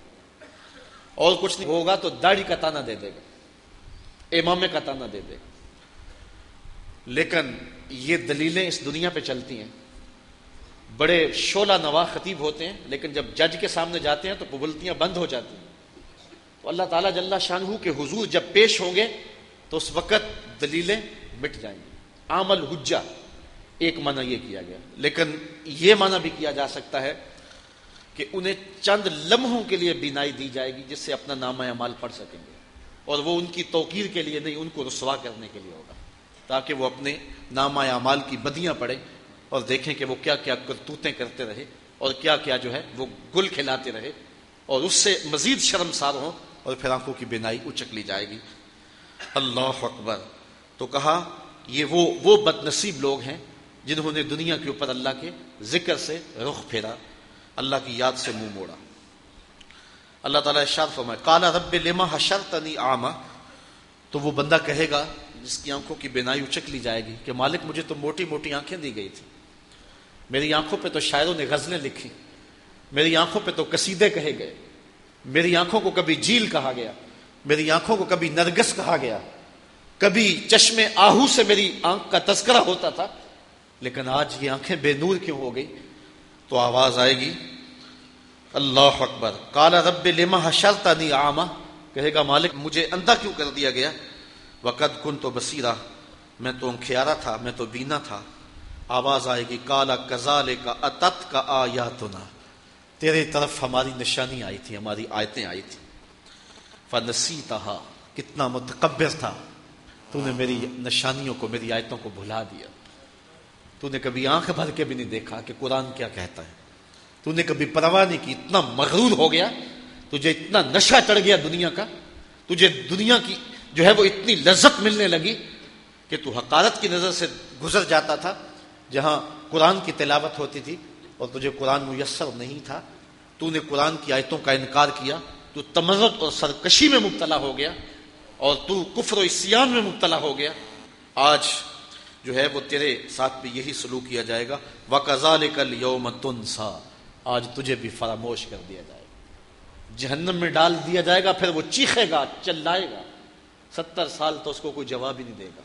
اور کچھ نہیں ہوگا تو داڑھی کا تانا دے دے گا۔ امام کا تانا دے دے گا۔ لیکن یہ دلیلیں اس دنیا پہ چلتی ہیں۔ بڑے شولا نوا خطیب ہوتے ہیں، لیکن جب جج کے سامنے جاتے ہیں تو پبلتیاں بند ہو جاتی ہیں۔ تو اللہ تعالیٰ جل شاہ کے حضور جب پیش ہوں گے تو اس وقت دلیلیں مٹ جائیں گی۔ عمل حجا ایک معنی یہ کیا گیا۔ لیکن یہ معنی بھی کیا جا سکتا ہے کہ انہیں چند لمحوں کے لیے بینائی دی جائے گی جس سے اپنا نام اعمال پڑھ سکیں گے۔ اور وہ ان کی توقیر کے لیے نہیں، ان کو رسوا کرنے کے لیے ہوگا، تاکہ وہ اپنے نام اعمال کی بدیاں پڑھیں۔ اور دیکھیں کہ وہ کیا کیا کرتوتیں کرتے رہے اور کیا کیا جو ہے وہ گل کھلاتے رہے اور اس سے مزید شرم سار ہوں اور پھر آنکھوں کی بینائی اچک لی جائے گی۔ اللہ اکبر۔ تو کہا، یہ وہ وہ بد نصیب لوگ ہیں جنہوں نے دنیا کے اوپر اللہ کے ذکر سے رخ پھیرا، اللہ کی یاد سے منہ موڑا۔ اللہ تعالیٰ ارشاد فرمائے کالا رب لما حشرتنی آما تو وہ بندہ کہے گا، جس کی آنکھوں کی بینائی اچک لی جائے گی کہ مالک مجھے تو موٹی موٹی آنکھیں دی گئی تھی میری آنکھوں پہ تو شاعروں نے غزلیں لکھی، میری آنکھوں پہ تو قصیدے کہے گئے، میری آنکھوں کو کبھی جیل کہا گیا، میری آنکھوں کو کبھی نرگس کہا گیا، کبھی چشمے آہو سے میری آنکھ کا تذکرہ ہوتا تھا، لیکن آج یہ آنکھیں بے نور کیوں ہو گئی؟ تو آواز آئے گی، اللہ اکبر کالا رب لما حشرتا نہیں آما کہے گا مالک، مجھے اندھا کیوں کر دیا گیا؟ وقت کن تو بصیرہ میں تو انکھیارا تھا، میں تو بینا تھا آواز آئے گی، کالا کزال کا اتت کا آیا تیرے طرف ہماری نشانی آئی تھی، ہماری آیتیں آئی تھی. فنسی کتنا متکبر تھا. تو نے میری نشانیوں کو، میری آیتوں کو بھلا دیا. تو نے کبھی آنکھ بھر کے بھی نہیں دیکھا کہ قرآن کیا کہتا ہے. تو نے کبھی پرواہ نہیں کی، اتنا مغرور ہو گیا. تجھے اتنا نشہ چڑھ گیا دنیا کا. تجھے دنیا کی جو ہے وہ اتنی لذت ملنے لگی کہ تو حقارت کی نظر سے گزر جاتا تھا. جہاں قرآن کی تلاوت ہوتی تھی اور تجھے قرآن میسر نہیں تھا، تو نے قرآن کی آیتوں کا انکار کیا، تو تمرد اور سرکشی میں مبتلا ہو گیا اور تو کفر و اسیان میں مبتلا ہو گیا۔ آج جو ہے وہ تیرے ساتھ بھی یہی سلوک کیا جائے گا۔ وکزال کل یوم تنسا آج تجھے بھی فراموش کر دیا جائے گا۔ جہنم میں ڈال دیا جائے گا، پھر وہ چیخے گا، چلائے گا۔ ستر سال تو اس کو کوئی جواب ہی نہیں دے گا۔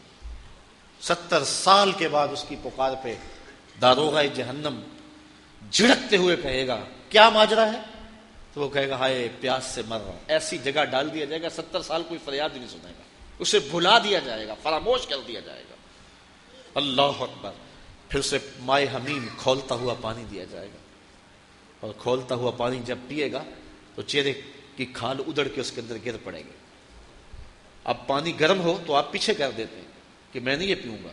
ستر سال کے بعد اس کی پکار پہ داروغ جہنم جھڑکتے ہوئے کہے گا، کیا ماجرا ہے؟ تو وہ کہے گا، ہائے، پیاس سے مر رہا ایسی جگہ ڈال دیا جائے گا، ستر سال کوئی فریاد نہیں سنے گا۔ اسے بھلا دیا جائے گا، فراموش کر دیا جائے گا۔ اللہ اکبر۔ پھر اسے مائے حمیم کھولتا ہوا پانی دیا جائے گا۔ اور کھولتا ہوا پانی جب پیے گا، تو چہرے کی کھال ادڑ کے اس کے اندر گر پڑے گی۔ اب پانی گرم ہو تو آپ پیچھے کر دیتے ہیں۔ کہ میں نہیں یہ پیوں گا،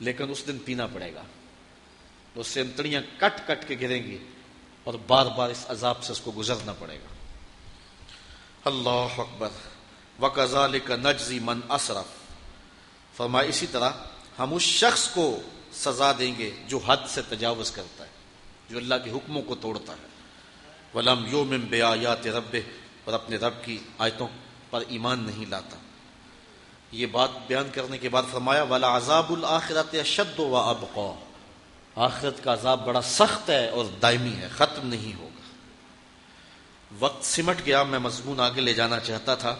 لیکن اس دن پینا پڑے گا۔ اس سے انتڑیاں کٹ کٹ کے گریں گی اور بار بار اس عذاب سے اس کو گزرنا پڑے گا۔ اللہ اکبر۔ وکزال کا نجزی من اصرف فرما اسی طرح ہم اس شخص کو سزا دیں گے جو حد سے تجاوز کرتا ہے، جو اللہ کے حکموں کو توڑتا ہے۔ ولم یوم بے آیات رب اور اپنے رب کی آیتوں پر ایمان نہیں لاتا۔ یہ بات بیان کرنے کے بعد فرمایا والا عذاب الآخرت اشد و ابقا آخرت کا عذاب بڑا سخت ہے اور دائمی ہے، ختم نہیں ہوگا۔ وقت سمٹ گیا، میں مضمون آگے لے جانا چاہتا تھا۔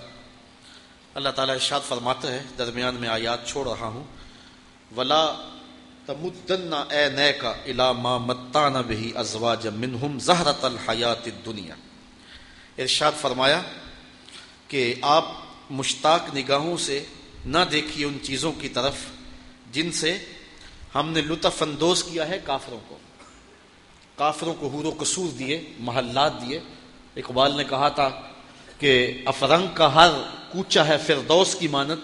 اللہ تعالیٰ ارشاد فرماتا ہے درمیان میں آیات چھوڑ رہا ہوں۔ ولا تمدن اے نئے کا الا ما متانا بہی ازواج منہم زہرت الحیات دنیا ارشاد فرمایا کہ آپ مشتاق نگاہوں سے نہ دیکھیے ان چیزوں کی طرف جن سے ہم نے لطف اندوز کیا ہے کافروں کو۔ کافروں کو حور و قصور دیے، محلات دیے۔ اقبال نے کہا تھا کہ افرنگ کا ہر کوچا ہے فردوس کی مانت۔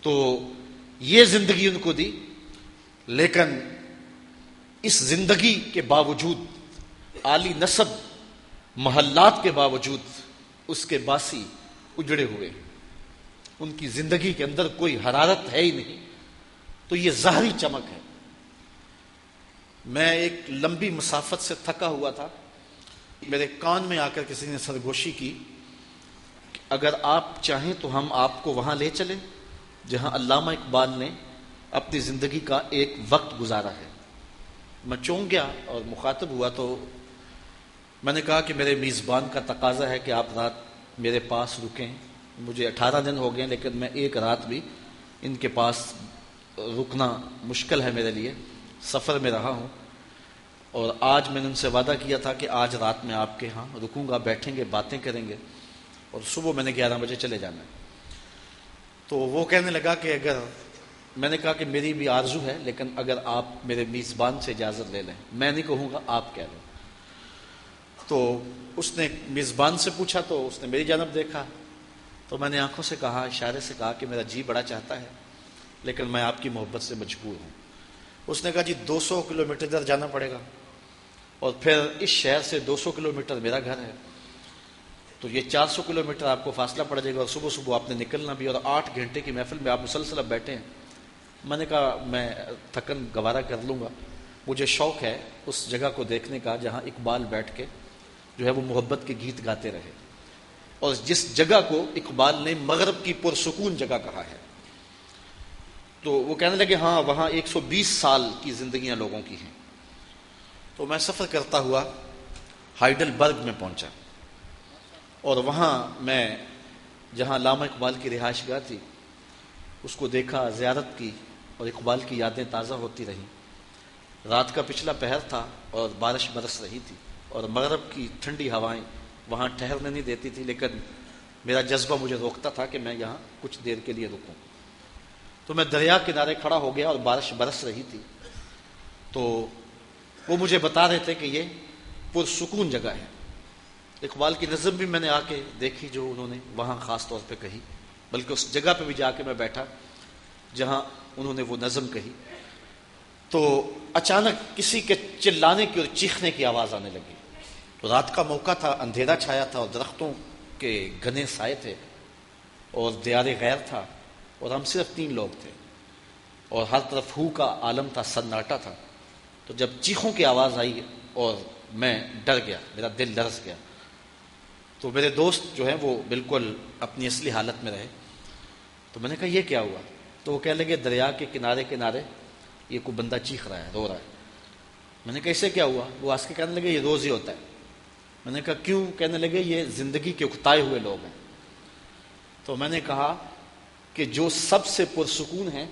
تو یہ زندگی ان کو دی، لیکن اس زندگی کے باوجود، عالی نصب، محلات کے باوجود اس کے باسی اجڑے ہوئے۔ ان کی زندگی کے اندر کوئی حرارت ہے ہی نہیں۔ تو یہ ظاہری چمک ہے۔ میں ایک لمبی مسافت سے تھکا ہوا تھا۔ میرے کان میں آ کر کسی نے سرگوشی کی اگر آپ چاہیں تو ہم آپ کو وہاں لے چلیں، جہاں علامہ اقبال نے اپنی زندگی کا ایک وقت گزارا ہے۔ میں چونک گیا اور مخاطب ہوا تو میں نے کہا کہ میرے میزبان کا تقاضا ہے کہ آپ رات میرے پاس رکیں۔ مجھے اٹھارہ دن ہو گئے لیکن میں ایک رات بھی ان کے پاس رکنا مشکل ہے میرے لیے، سفر میں رہا ہوں۔ اور آج میں نے ان سے وعدہ کیا تھا کہ آج رات میں آپ کے ہاں رکوں گا، بیٹھیں گے، باتیں کریں گے۔ اور صبح میں نے گیارہ بجے چلے جانا ہے۔ تو وہ کہنے لگا کہ اگر میں نے کہا کہ میری بھی آرزو ہے، لیکن اگر آپ میرے میزبان سے اجازت لے لیں، میں نہیں کہوں گا، آپ کہہ لیں تو اس نے میزبان سے پوچھا، تو اس نے میری جانب دیکھا۔ تو میں نے آنکھوں سے کہا، اشارے سے کہا کہ میرا جی بڑا چاہتا ہے، لیکن میں آپ کی محبت سے مجبور ہوں۔ اس نے کہا جی دو سو کلو میٹر ادھر جانا پڑے گا۔ اور پھر اس شہر سے دو سو کلو میٹر میرا گھر ہے۔ تو یہ چار سو کلو میٹر آپ کو فاصلہ پڑ جائے گا اور صبح صبح آپ نے نکلنا بھی، اور آٹھ گھنٹے کی محفل میں آپ مسلسل اب بیٹھے ہیں۔ میں نے کہا، میں تھکن گوارا کر لوں گا۔ مجھے شوق ہے اس جگہ کو دیکھنے کا جہاں اقبال بیٹھ کے جو ہے وہ محبت کے گیت گاتے رہے۔ اور جس جگہ کو اقبال نے مغرب کی پرسکون جگہ کہا ہے۔ تو وہ کہنے لگے ہاں وہاں ایک سو بیس سال کی زندگیاں لوگوں کی ہیں۔ تو میں سفر کرتا ہوا ہائیڈل برگ میں پہنچا۔ اور وہاں میں جہاں علامہ اقبال کی رہائش گاہ تھی، اس کو دیکھا، زیارت کی اور اقبال کی یادیں تازہ ہوتی رہیں۔ رات کا پچھلا پہر تھا اور بارش برس رہی تھی اور مغرب کی ٹھنڈی ہوائیں وہاں ٹھہرنے نہیں دیتی تھی، لیکن میرا جذبہ مجھے روکتا تھا کہ میں یہاں کچھ دیر کے لیے رکوں۔ تو میں دریا کنارے کھڑا ہو گیا اور بارش برس رہی تھی۔ تو وہ مجھے بتا رہے تھے کہ یہ پرسکون جگہ ہے۔ اقبال کی نظم بھی میں نے آ کے دیکھی جو انہوں نے وہاں خاص طور پہ کہی، بلکہ اس جگہ پہ بھی جا کے میں بیٹھا جہاں انہوں نے وہ نظم کہی۔ تو اچانک کسی کے چلانے کی اور چیخنے کی آواز آنے لگی۔ رات کا موقع تھا، اندھیرا چھایا تھا اور درختوں کے گھنے سائے تھے اور دیار غیر تھا اور ہم صرف تین لوگ تھے اور ہر طرف ہو کا عالم تھا، سناٹا تھا۔ تو جب چیخوں کی آواز آئی اور میں ڈر گیا، میرا دل لرس گیا۔ تو میرے دوست جو ہیں وہ بالکل اپنی اصلی حالت میں رہے۔ تو میں نے کہا، یہ کیا ہوا؟ تو وہ کہنے لگے، دریا کے کنارے کنارے یہ کوئی بندہ چیخ رہا ہے، رو رہا ہے۔ میں نے کہا اسے کیا ہوا؟ وہ آس کے کہنے لگے، یہ روز ہی ہوتا ہے۔ میں نے کہا، کیوں؟ کہنے لگے، یہ زندگی کے اکتائے ہوئے لوگ ہیں. تو میں نے کہا کہ جو سب سے پرسکون ہیں،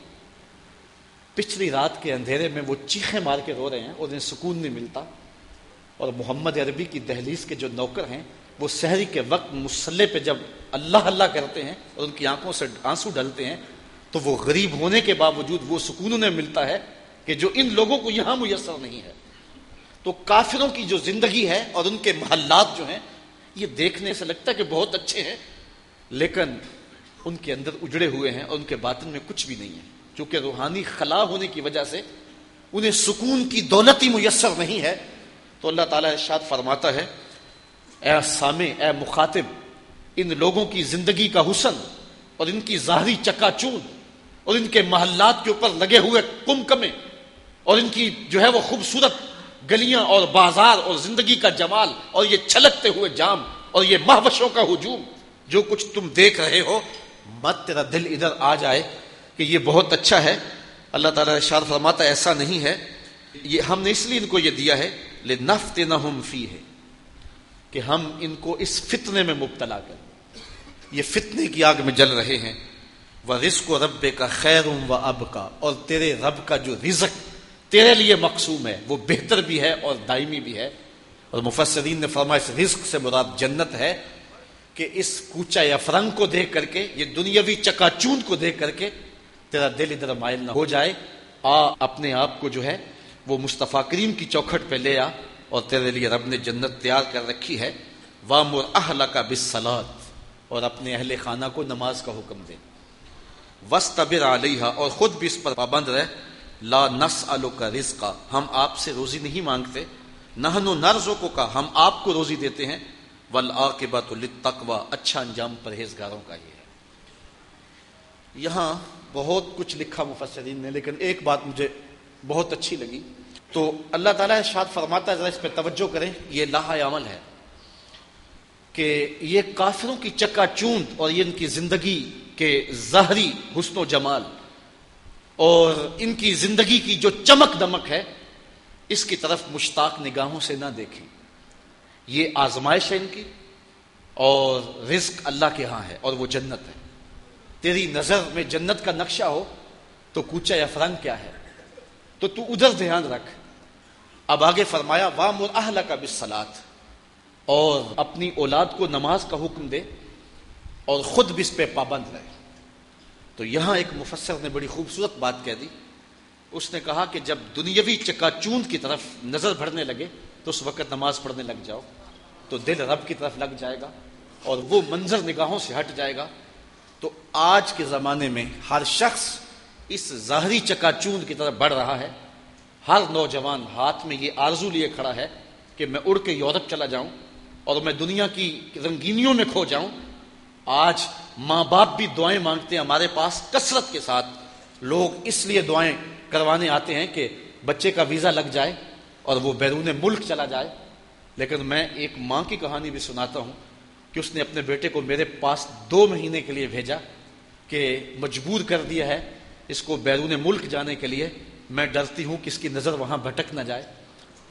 پچھلی رات کے اندھیرے میں وہ چیخیں مار کے رو رہے ہیں، اور انہیں سکون نہیں ملتا۔ اور محمد عربی کی دہلیز کے جو نوکر ہیں، وہ سحری کے وقت مسلح پہ جب اللہ اللہ کرتے ہیں اور ان کی آنکھوں سے آنسو ڈلتے ہیں، تو وہ غریب ہونے کے باوجود وہ سکون انہیں ملتا ہے کہ جو ان لوگوں کو یہاں میسر نہیں ہے۔ تو کافروں کی جو زندگی ہے اور ان کے محلات جو ہیں، یہ دیکھنے سے لگتا ہے کہ بہت اچھے ہیں، لیکن ان کے اندر اجڑے ہوئے ہیں اور ان کے باطن میں کچھ بھی نہیں ہے۔ چونکہ روحانی خلا ہونے کی وجہ سے انہیں سکون کی دولت ہی میسر نہیں ہے۔ تو اللہ تعالیٰ ارشاد فرماتا ہے، اے سامع، اے مخاطب، ان لوگوں کی زندگی کا حسن اور ان کی ظاہری چکا چون اور ان کے محلات کے اوپر لگے ہوئے کم کمے اور ان کی جو ہے وہ خوبصورت گلیاں اور بازار اور زندگی کا جمال اور یہ چھلکتے ہوئے جام اور یہ محوشوں کا ہجوم جو کچھ تم دیکھ رہے ہو، مت تیرا دل ادھر آ جائے کہ یہ بہت اچھا ہے۔ اللہ تعالیٰ اشار فرماتا ایسا نہیں ہے۔ یہ ہم نے اس لیے ان کو یہ دیا ہے لے نفت نہ فی ہے کہ ہم ان کو اس فتنے میں مبتلا کر یہ فتنے کی آگ میں جل رہے ہیں۔ وہ رزق و رب کا خیر و اب کا اور تیرے رب کا جو رزق تیرے لیے مقصوم ہے، وہ بہتر بھی ہے اور دائمی بھی ہے۔ اور مفسرین نے فرمایا، اس رزق سے مراد جنت ہے کہ اس کوچا یا فرنگ کو دیکھ کر کے، یہ دنیاوی چکا چون کو دیکھ کر کے تیرا دل ادھر مائل نہ ہو جائے۔ آ، اپنے آپ کو جو ہے، وہ مصطفیٰ کریم کی چوکھٹ پہ لے آ اور تیرے لیے رب نے جنت تیار کر رکھی ہے۔ وامر اہل کا بسلاد اور اپنے اہل خانہ کو نماز کا حکم دے۔ وسطبر علیہ اور خود بھی اس پر پابند رہ۔ لا نس کا رزقا، ہم آپ سے روزی نہیں مانگتے نہ نرزوں کو کا ہم آپ کو روزی دیتے ہیں۔ ول عاقبت تقوا اچھا انجام پرہیزگاروں کا یہ ہے۔ یہاں بہت کچھ لکھا مفسرین نے، لیکن ایک بات مجھے بہت اچھی لگی۔ تو اللہ تعالیٰ شاد فرماتا ہے، ذرا اس پہ توجہ کریں، یہ لاہ عمل ہے کہ یہ کافروں کی چکا چوند اور یہ ان کی زندگی کے ظاہری حسن و جمال اور ان کی زندگی کی جو چمک دمک ہے، اس کی طرف مشتاق نگاہوں سے نہ دیکھیں۔ یہ آزمائش ہے ان کی اور رزق اللہ کے ہاں ہے اور وہ جنت ہے۔ تیری نظر میں جنت کا نقشہ ہو تو کوچا یا فرنگ کیا ہے؟ تو تو ادھر دھیان رکھ۔ اب آگے فرمایا وام اہل کا بسلات اور اپنی اولاد کو نماز کا حکم دے اور خود بھی اس پہ پابند رہے۔ تو یہاں ایک مفسر نے بڑی خوبصورت بات کہہ دی۔ اس نے کہا کہ جب دنیاوی چکا چوند کی طرف نظر بڑھنے لگے، تو اس وقت نماز پڑھنے لگ جاؤ۔ تو دل رب کی طرف لگ جائے گا اور وہ منظر نگاہوں سے ہٹ جائے گا۔ تو آج کے زمانے میں ہر شخص اس ظاہری چکا چوند کی طرف بڑھ رہا ہے۔ ہر نوجوان ہاتھ میں یہ آرزو لیے کھڑا ہے کہ میں اڑ کے یورپ چلا جاؤں اور میں دنیا کی رنگینیوں میں کھو جاؤں۔ آج ماں باپ بھی دعائیں مانگتے ہیں، ہمارے پاس کثرت کے ساتھ لوگ اس لیے دعائیں کروانے آتے ہیں کہ بچے کا ویزا لگ جائے اور وہ بیرون ملک چلا جائے۔ لیکن میں ایک ماں کی کہانی بھی سناتا ہوں کہ اس نے اپنے بیٹے کو میرے پاس دو مہینے کے لیے بھیجا کہ مجبور کر دیا ہے اس کو بیرون ملک جانے کے لیے۔ میں ڈرتی ہوں کہ اس کی نظر وہاں بھٹک نہ جائے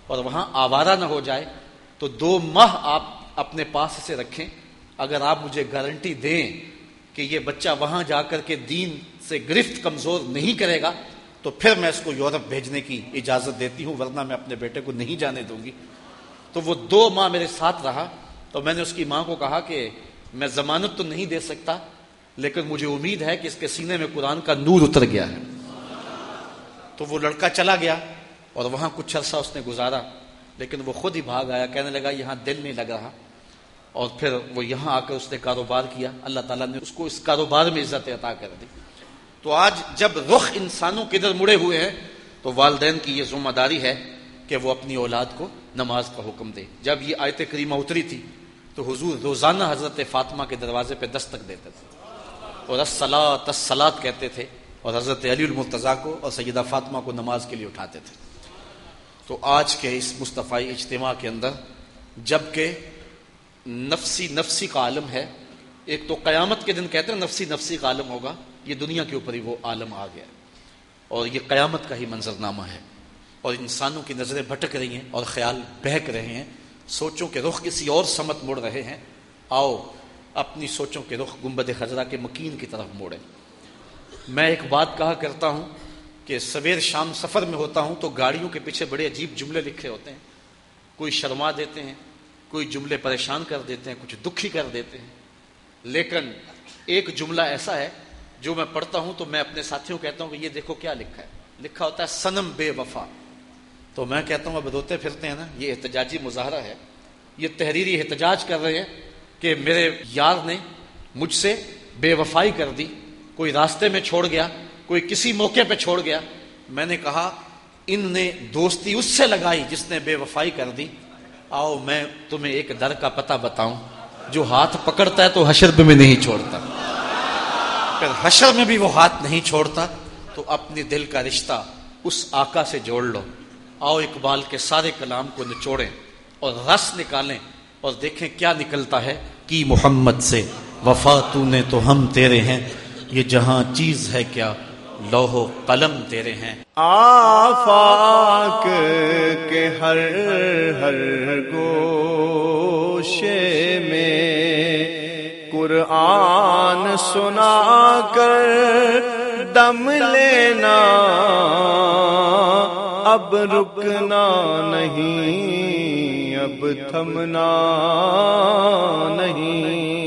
اور وہاں آوارہ نہ ہو جائے۔ تو دو ماہ آپ اپنے پاس اسے رکھیں۔ اگر آپ مجھے گارنٹی دیں کہ یہ بچہ وہاں جا کر کے دین سے گرفت کمزور نہیں کرے گا، تو پھر میں اس کو یورپ بھیجنے کی اجازت دیتی ہوں، ورنہ میں اپنے بیٹے کو نہیں جانے دوں گی۔ تو وہ دو ماہ میرے ساتھ رہا، تو میں نے اس کی ماں کو کہا کہ میں ضمانت تو نہیں دے سکتا، لیکن مجھے امید ہے کہ اس کے سینے میں قرآن کا نور اتر گیا ہے۔ تو وہ لڑکا چلا گیا اور وہاں کچھ عرصہ اس نے گزارا، لیکن وہ خود ہی بھاگ آیا، کہنے لگا، یہاں دل نہیں لگ رہا۔ اور پھر وہ یہاں آ کر اس نے کاروبار کیا۔ اللہ تعالیٰ نے اس کو اس کاروبار میں عزت عطا کر دی۔ تو آج جب رخ انسانوں کے ادھر مڑے ہوئے ہیں، تو والدین کی یہ ذمہ داری ہے کہ وہ اپنی اولاد کو نماز کا حکم دے جب یہ آیت کریمہ اتری تھی، تو حضور روزانہ حضرت فاطمہ کے دروازے پہ دستک دیتے تھے۔ اور السلاط السلاط کہتے تھے، اور حضرت علی المرتضیٰ کو اور سیدہ فاطمہ کو نماز کے لیے اٹھاتے تھے۔ تو آج کے اس مصطفی اجتماع کے اندر، جبکہ نفسی نفسی کا عالم ہے۔ ایک تو قیامت کے دن کہتے ہیں نفسی نفسی کا عالم ہوگا۔ یہ دنیا کے اوپر ہی وہ عالم آ گیا۔ اور یہ قیامت کا ہی منظر نامہ ہے۔ اور انسانوں کی نظریں بھٹک رہی ہیں اور خیال بہک رہے ہیں۔ سوچوں کے رخ کسی اور سمت مڑ رہے ہیں۔ آؤ، اپنی سوچوں کے رخ گنبد خزرہ کے مکین کی طرف موڑیں۔ میں ایک بات کہا کرتا ہوں کہ سویر شام سفر میں ہوتا ہوں تو گاڑیوں کے پیچھے بڑے عجیب جملے لکھے ہوتے ہیں۔ کوئی شرما دیتے ہیں کوئی جملے پریشان کر دیتے ہیں، کچھ دکھی کر دیتے ہیں۔ لیکن ایک جملہ ایسا ہے، جو میں پڑھتا ہوں تو میں اپنے ساتھیوں کہتا ہوں کہ یہ دیکھو کیا لکھا ہے۔ لکھا ہوتا ہے، سنم بے وفا تو میں کہتا ہوں، اب روتے پھرتے ہیں نا، یہ احتجاجی مظاہرہ ہے۔ یہ تحریری احتجاج کر رہے ہیں کہ میرے یار نے مجھ سے بے وفائی کر دی، کوئی راستے میں چھوڑ گیا، کوئی کسی موقع پہ چھوڑ گیا۔ میں نے کہا، ان نے دوستی اس سے لگائی جس نے بے وفائی کر دی۔ آؤ، میں تمہیں ایک در کا پتہ بتاؤں۔ جو ہاتھ پکڑتا ہے تو حشر میں نہیں چھوڑتا۔ پھر حشر میں بھی وہ ہاتھ نہیں چھوڑتا، تو اپنی دل کا رشتہ اس آقا سے جوڑ لو۔ آؤ، اقبال کے سارے کلام کو نچوڑیں اور رس نکالیں اور دیکھیں کیا نکلتا ہے۔ کی محمد سے، وفا تو نے تو ہم تیرے ہیں۔ یہ جہاں چیز ہے کیا لوہ قلم تیرے ہیں۔ آفاق کے ہر ہر گوشے میں قرآن سنا کر دم لینا۔ اب رکنا نہیں، اب تھمنا نہیں۔